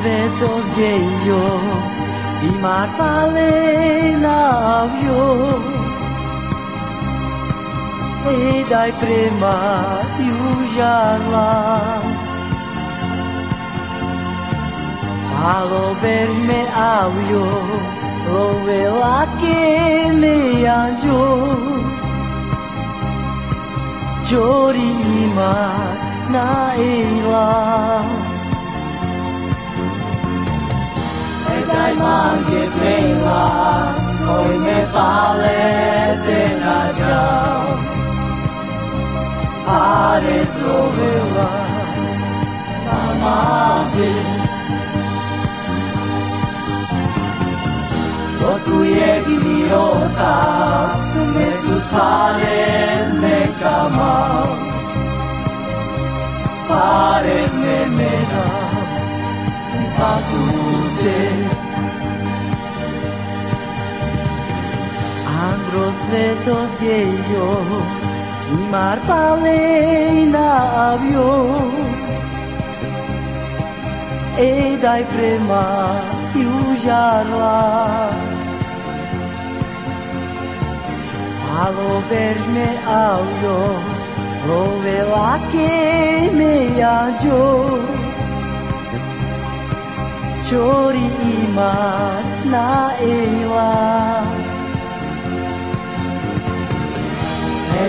svetos de yo y mar palena yo e dai prema iujalas Alo verme ao yo lo ela que me anjo Jori ima na elas manche prima, poi ne palete na ciao. Ares lovela, amate. O tu iegi mi rosa, me tu pares Andro svetos gejo, i mar palena avio. E dai prema južarla. Alo verme avio, lo vela che me ajo. Chori imar na ewa.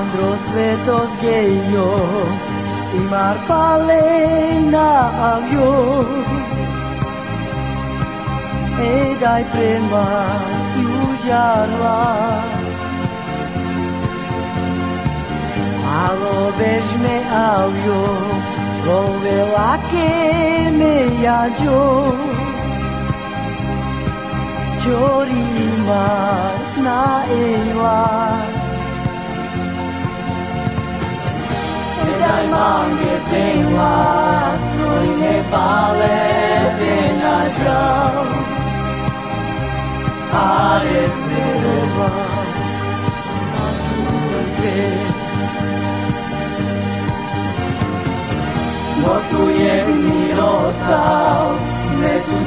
Andro svetos gejo, i mar palena avio. E dai prema južarla. Alo vežme avio, lo vela che me ajo.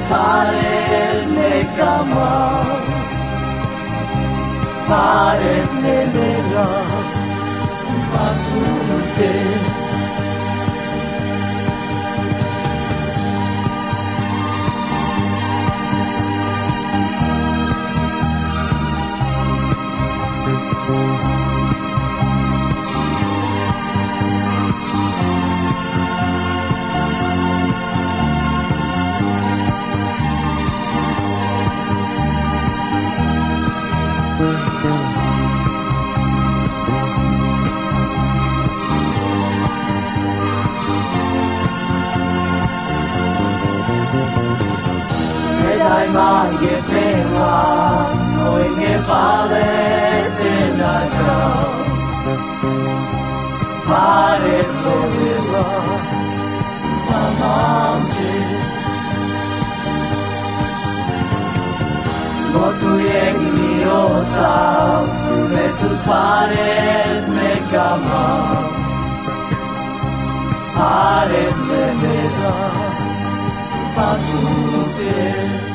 Pares ne cama. Pares tema y el hoy me padece la Parezco de vos, amante. Mi osa, me tu me cama. Pares me verás. 把祖先。